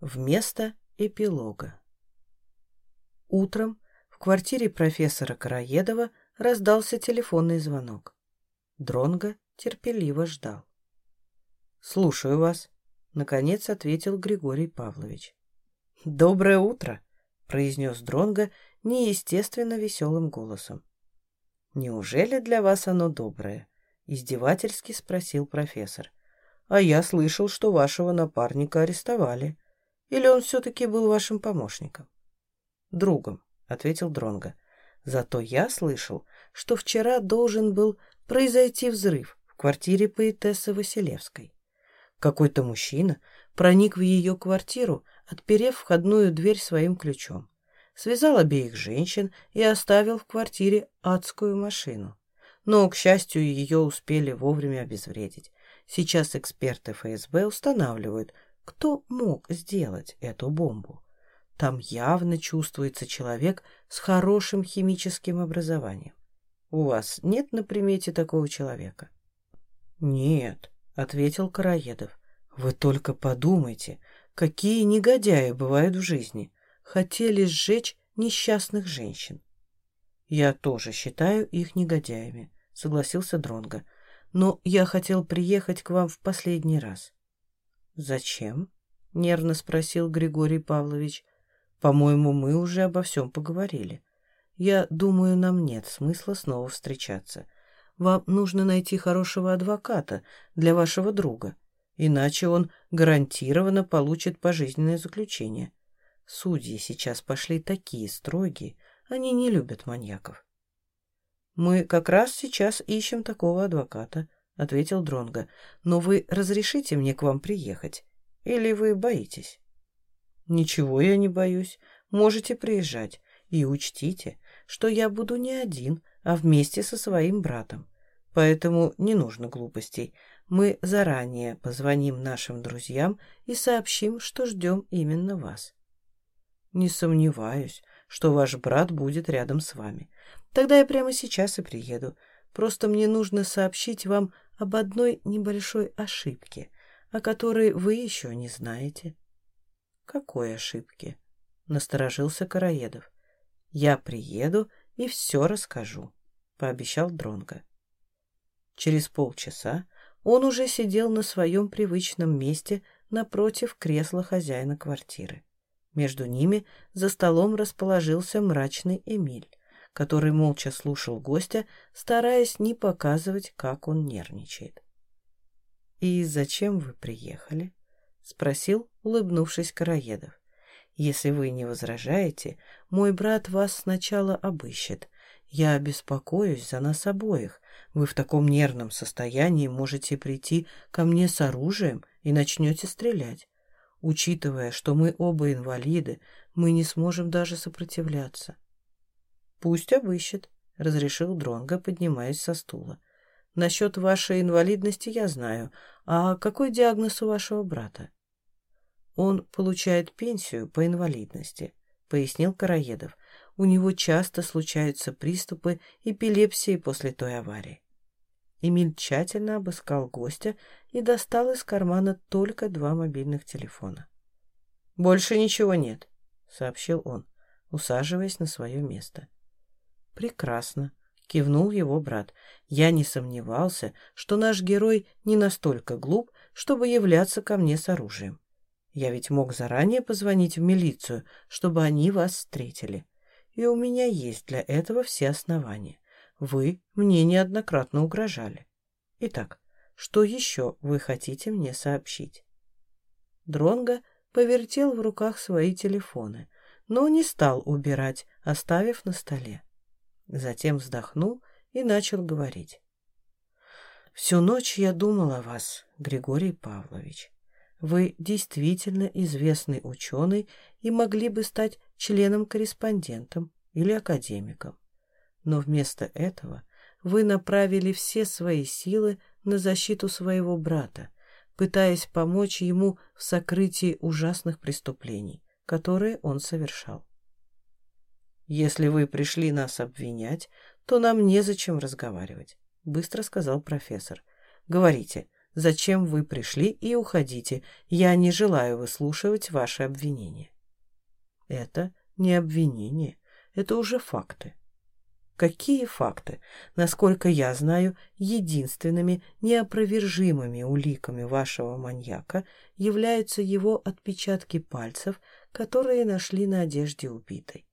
Вместо эпилога. Утром в квартире профессора Караедова раздался телефонный звонок. Дронго терпеливо ждал. «Слушаю вас», — наконец ответил Григорий Павлович. «Доброе утро», — произнес Дронго неестественно веселым голосом. «Неужели для вас оно доброе?» — издевательски спросил профессор. «А я слышал, что вашего напарника арестовали. Или он все-таки был вашим помощником?» «Другом», — ответил Дронго. «Зато я слышал, что вчера должен был произойти взрыв в квартире поэтессы Василевской. Какой-то мужчина проник в ее квартиру, отперев входную дверь своим ключом связал обеих женщин и оставил в квартире адскую машину. Но, к счастью, ее успели вовремя обезвредить. Сейчас эксперты ФСБ устанавливают, кто мог сделать эту бомбу. Там явно чувствуется человек с хорошим химическим образованием. У вас нет на примете такого человека? Нет, ответил Караедов. Вы только подумайте, какие негодяи бывают в жизни хотели сжечь несчастных женщин. Я тоже считаю их негодяями, согласился Дронга. Но я хотел приехать к вам в последний раз. Зачем? нервно спросил Григорий Павлович. По-моему, мы уже обо всем поговорили. Я думаю, нам нет смысла снова встречаться. Вам нужно найти хорошего адвоката для вашего друга, иначе он гарантированно получит пожизненное заключение. Судьи сейчас пошли такие строгие, они не любят маньяков. «Мы как раз сейчас ищем такого адвоката», — ответил Дронго. «Но вы разрешите мне к вам приехать? Или вы боитесь?» «Ничего я не боюсь. Можете приезжать. И учтите, что я буду не один, а вместе со своим братом. Поэтому не нужно глупостей. Мы заранее позвоним нашим друзьям и сообщим, что ждем именно вас». Не сомневаюсь, что ваш брат будет рядом с вами. Тогда я прямо сейчас и приеду. Просто мне нужно сообщить вам об одной небольшой ошибке, о которой вы еще не знаете. Какой ошибке? Насторожился Караедов. Я приеду и все расскажу, пообещал Дронго. Через полчаса он уже сидел на своем привычном месте напротив кресла хозяина квартиры. Между ними за столом расположился мрачный Эмиль, который молча слушал гостя, стараясь не показывать, как он нервничает. «И зачем вы приехали?» — спросил, улыбнувшись Караедов. «Если вы не возражаете, мой брат вас сначала обыщет. Я беспокоюсь за нас обоих. Вы в таком нервном состоянии можете прийти ко мне с оружием и начнете стрелять. Учитывая, что мы оба инвалиды, мы не сможем даже сопротивляться. Пусть обыщет, разрешил Дронго, поднимаясь со стула. Насчет вашей инвалидности я знаю. А какой диагноз у вашего брата? Он получает пенсию по инвалидности, пояснил Караедов. У него часто случаются приступы эпилепсии после той аварии. Эмиль тщательно обыскал гостя и достал из кармана только два мобильных телефона. «Больше ничего нет», — сообщил он, усаживаясь на свое место. «Прекрасно», — кивнул его брат. «Я не сомневался, что наш герой не настолько глуп, чтобы являться ко мне с оружием. Я ведь мог заранее позвонить в милицию, чтобы они вас встретили. И у меня есть для этого все основания. Вы мне неоднократно угрожали. Итак, что еще вы хотите мне сообщить? Дронго повертел в руках свои телефоны, но не стал убирать, оставив на столе. Затем вздохнул и начал говорить. «Всю ночь я думал о вас, Григорий Павлович. Вы действительно известный ученый и могли бы стать членом-корреспондентом или академиком но вместо этого вы направили все свои силы на защиту своего брата, пытаясь помочь ему в сокрытии ужасных преступлений, которые он совершал. «Если вы пришли нас обвинять, то нам незачем разговаривать», — быстро сказал профессор. «Говорите, зачем вы пришли, и уходите. Я не желаю выслушивать ваши обвинения». Это не обвинение, это уже факты. Какие факты? Насколько я знаю, единственными неопровержимыми уликами вашего маньяка являются его отпечатки пальцев, которые нашли на одежде убитой.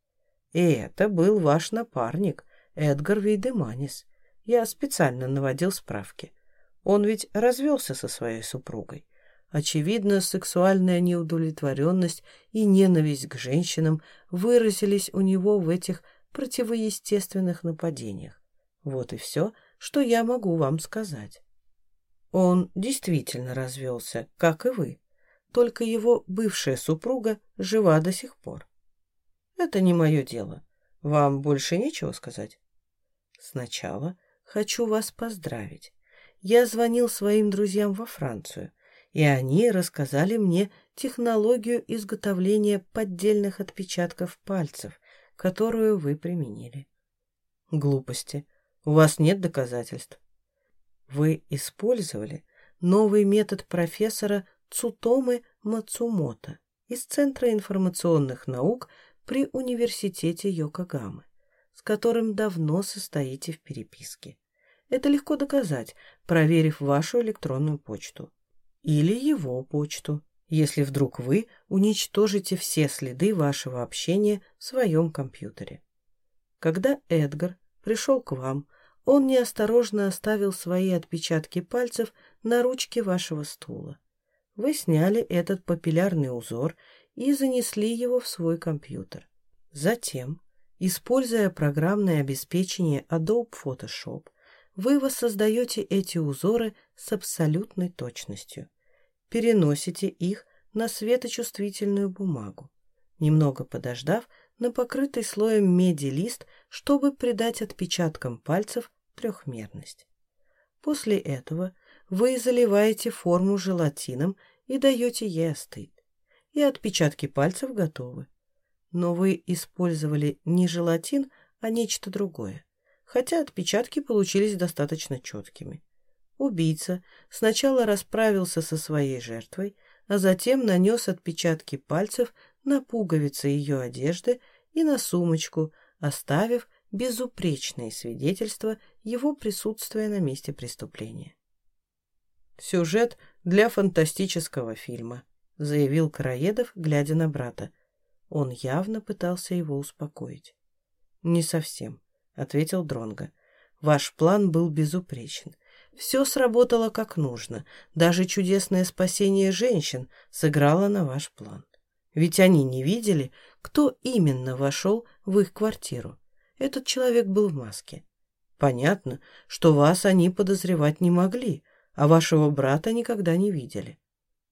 И это был ваш напарник, Эдгар Вейдеманис. Я специально наводил справки. Он ведь развелся со своей супругой. Очевидно, сексуальная неудовлетворенность и ненависть к женщинам выразились у него в этих противоестественных нападениях. Вот и все, что я могу вам сказать. Он действительно развелся, как и вы, только его бывшая супруга жива до сих пор. Это не мое дело. Вам больше нечего сказать? Сначала хочу вас поздравить. Я звонил своим друзьям во Францию, и они рассказали мне технологию изготовления поддельных отпечатков пальцев, которую вы применили. Глупости. У вас нет доказательств. Вы использовали новый метод профессора Цутомы Мацумото из Центра информационных наук при Университете Йокогамы, с которым давно состоите в переписке. Это легко доказать, проверив вашу электронную почту. Или его почту если вдруг вы уничтожите все следы вашего общения в своем компьютере. Когда Эдгар пришел к вам, он неосторожно оставил свои отпечатки пальцев на ручке вашего стула. Вы сняли этот папиллярный узор и занесли его в свой компьютер. Затем, используя программное обеспечение Adobe Photoshop, вы воссоздаете эти узоры с абсолютной точностью переносите их на светочувствительную бумагу, немного подождав на покрытый слоем меди лист, чтобы придать отпечаткам пальцев трехмерность. После этого вы заливаете форму желатином и даете ей остыть. И отпечатки пальцев готовы. Но вы использовали не желатин, а нечто другое, хотя отпечатки получились достаточно четкими. Убийца сначала расправился со своей жертвой, а затем нанес отпечатки пальцев на пуговицы ее одежды и на сумочку, оставив безупречные свидетельства его присутствия на месте преступления. «Сюжет для фантастического фильма», — заявил Караедов, глядя на брата. Он явно пытался его успокоить. «Не совсем», — ответил Дронго. «Ваш план был безупречен. Все сработало как нужно. Даже чудесное спасение женщин сыграло на ваш план. Ведь они не видели, кто именно вошел в их квартиру. Этот человек был в маске. Понятно, что вас они подозревать не могли, а вашего брата никогда не видели.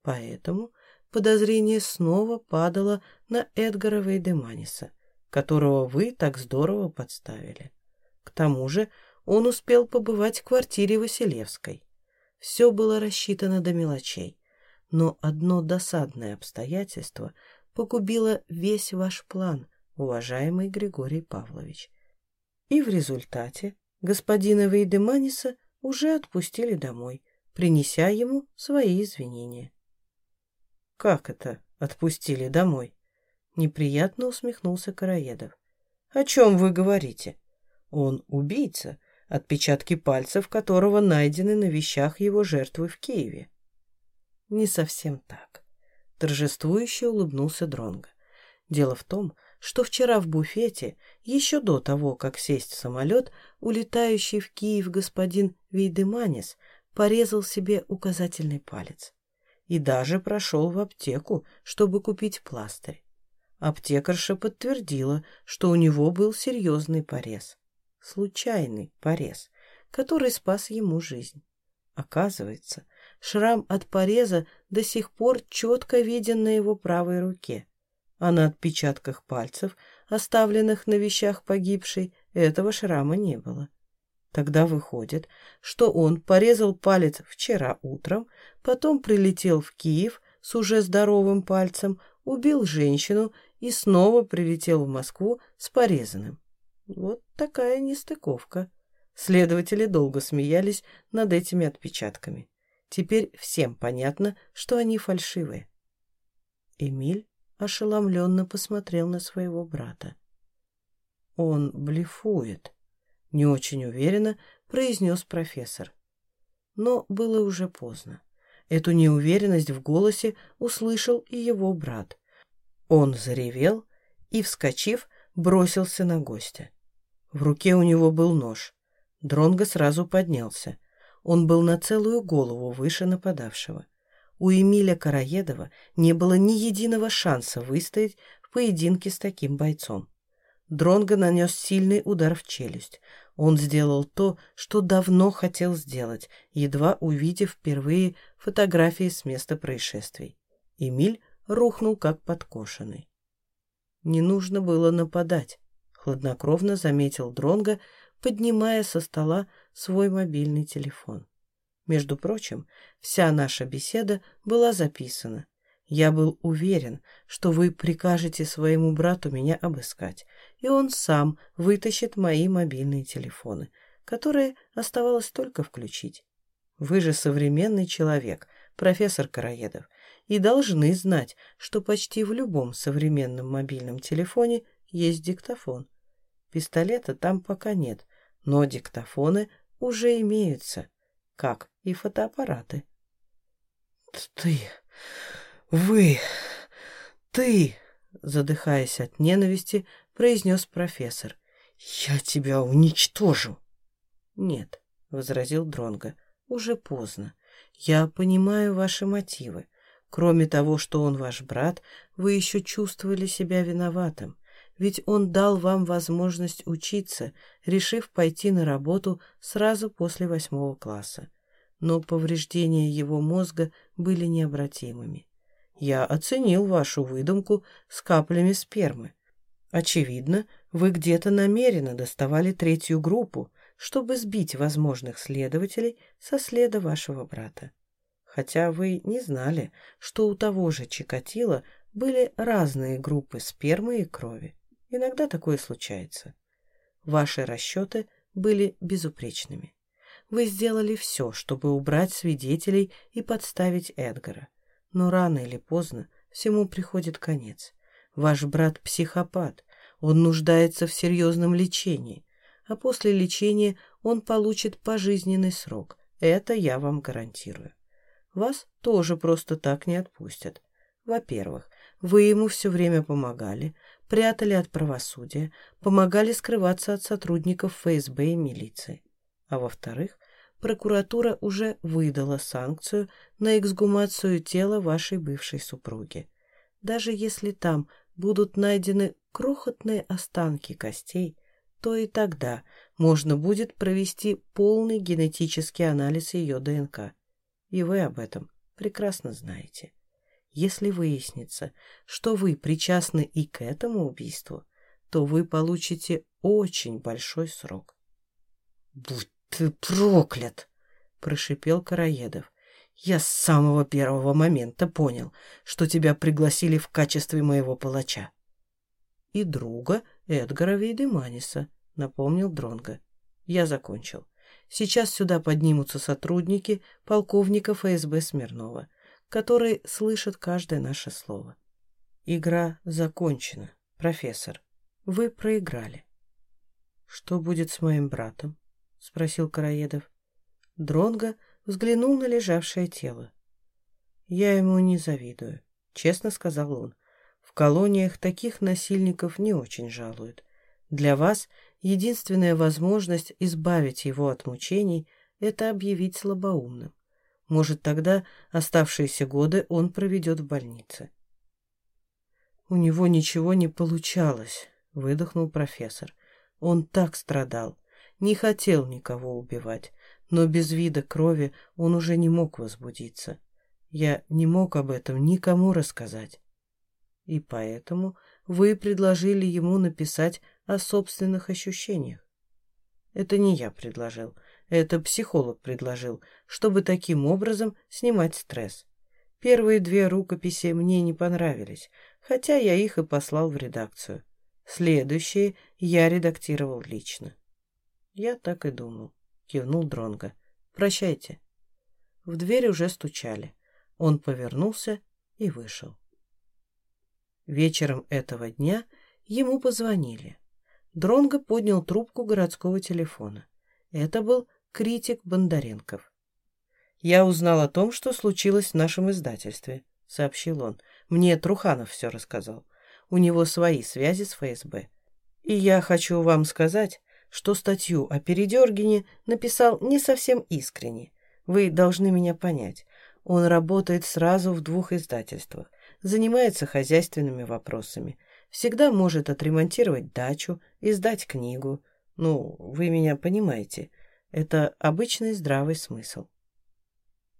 Поэтому подозрение снова падало на Эдгара Вейдеманиса, которого вы так здорово подставили. К тому же он успел побывать в квартире Василевской. Все было рассчитано до мелочей, но одно досадное обстоятельство погубило весь ваш план, уважаемый Григорий Павлович. И в результате господина Вейдеманиса уже отпустили домой, принеся ему свои извинения. «Как это отпустили домой?» Неприятно усмехнулся Караедов. «О чем вы говорите? Он убийца, отпечатки пальцев которого найдены на вещах его жертвы в Киеве. Не совсем так. Торжествующе улыбнулся Дронго. Дело в том, что вчера в буфете, еще до того, как сесть в самолет, улетающий в Киев господин Вейдеманис порезал себе указательный палец. И даже прошел в аптеку, чтобы купить пластырь. Аптекарша подтвердила, что у него был серьезный порез случайный порез, который спас ему жизнь. Оказывается, шрам от пореза до сих пор четко виден на его правой руке, а на отпечатках пальцев, оставленных на вещах погибшей, этого шрама не было. Тогда выходит, что он порезал палец вчера утром, потом прилетел в Киев с уже здоровым пальцем, убил женщину и снова прилетел в Москву с порезанным. Вот такая нестыковка. Следователи долго смеялись над этими отпечатками. Теперь всем понятно, что они фальшивые. Эмиль ошеломленно посмотрел на своего брата. «Он блефует», — не очень уверенно произнес профессор. Но было уже поздно. Эту неуверенность в голосе услышал и его брат. Он заревел и, вскочив, бросился на гостя. В руке у него был нож. Дронго сразу поднялся. Он был на целую голову выше нападавшего. У Эмиля Караедова не было ни единого шанса выстоять в поединке с таким бойцом. Дронго нанес сильный удар в челюсть. Он сделал то, что давно хотел сделать, едва увидев впервые фотографии с места происшествий. Эмиль рухнул как подкошенный. Не нужно было нападать, хладнокровно заметил Дронго, поднимая со стола свой мобильный телефон. Между прочим, вся наша беседа была записана. Я был уверен, что вы прикажете своему брату меня обыскать, и он сам вытащит мои мобильные телефоны, которые оставалось только включить. Вы же современный человек, профессор Караедов, и должны знать, что почти в любом современном мобильном телефоне есть диктофон. Пистолета там пока нет, но диктофоны уже имеются, как и фотоаппараты. «Ты... вы... ты...» задыхаясь от ненависти, произнес профессор. «Я тебя уничтожу!» «Нет», — возразил Дронго, — «уже поздно. Я понимаю ваши мотивы. Кроме того, что он ваш брат, вы еще чувствовали себя виноватым, ведь он дал вам возможность учиться, решив пойти на работу сразу после восьмого класса. Но повреждения его мозга были необратимыми. Я оценил вашу выдумку с каплями спермы. Очевидно, вы где-то намеренно доставали третью группу, чтобы сбить возможных следователей со следа вашего брата. Хотя вы не знали, что у того же Чикатила были разные группы спермы и крови. Иногда такое случается. Ваши расчеты были безупречными. Вы сделали все, чтобы убрать свидетелей и подставить Эдгара. Но рано или поздно всему приходит конец. Ваш брат психопат, он нуждается в серьезном лечении, а после лечения он получит пожизненный срок. Это я вам гарантирую. Вас тоже просто так не отпустят. Во-первых, вы ему все время помогали, прятали от правосудия, помогали скрываться от сотрудников ФСБ и милиции. А во-вторых, прокуратура уже выдала санкцию на эксгумацию тела вашей бывшей супруги. Даже если там будут найдены крохотные останки костей, то и тогда можно будет провести полный генетический анализ ее ДНК. И вы об этом прекрасно знаете. Если выяснится, что вы причастны и к этому убийству, то вы получите очень большой срок. «Будь ты проклят!» — прошипел Караедов. «Я с самого первого момента понял, что тебя пригласили в качестве моего палача и друга Эдгара Вейдеманиса», — напомнил Дронга. «Я закончил. Сейчас сюда поднимутся сотрудники полковника ФСБ Смирнова, которые слышат каждое наше слово. Игра закончена, профессор. Вы проиграли». «Что будет с моим братом?» — спросил Караедов. Дронго взглянул на лежавшее тело. «Я ему не завидую», — честно сказал он колониях таких насильников не очень жалуют. Для вас единственная возможность избавить его от мучений – это объявить слабоумным. Может, тогда оставшиеся годы он проведет в больнице. «У него ничего не получалось», — выдохнул профессор. «Он так страдал, не хотел никого убивать, но без вида крови он уже не мог возбудиться. Я не мог об этом никому рассказать. И поэтому вы предложили ему написать о собственных ощущениях. Это не я предложил, это психолог предложил, чтобы таким образом снимать стресс. Первые две рукописи мне не понравились, хотя я их и послал в редакцию. Следующие я редактировал лично. Я так и думал, кивнул Дронга. Прощайте. В дверь уже стучали. Он повернулся и вышел. Вечером этого дня ему позвонили. Дронго поднял трубку городского телефона. Это был критик Бондаренков. «Я узнал о том, что случилось в нашем издательстве», — сообщил он. «Мне Труханов все рассказал. У него свои связи с ФСБ. И я хочу вам сказать, что статью о Передергине написал не совсем искренне. Вы должны меня понять. Он работает сразу в двух издательствах, занимается хозяйственными вопросами, всегда может отремонтировать дачу, издать книгу. Ну, вы меня понимаете. Это обычный здравый смысл.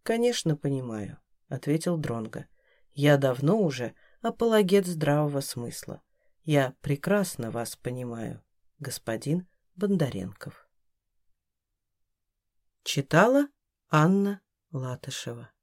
«Конечно, понимаю», — ответил Дронго. «Я давно уже апологет здравого смысла. Я прекрасно вас понимаю, господин Бондаренков». Читала Анна Латышева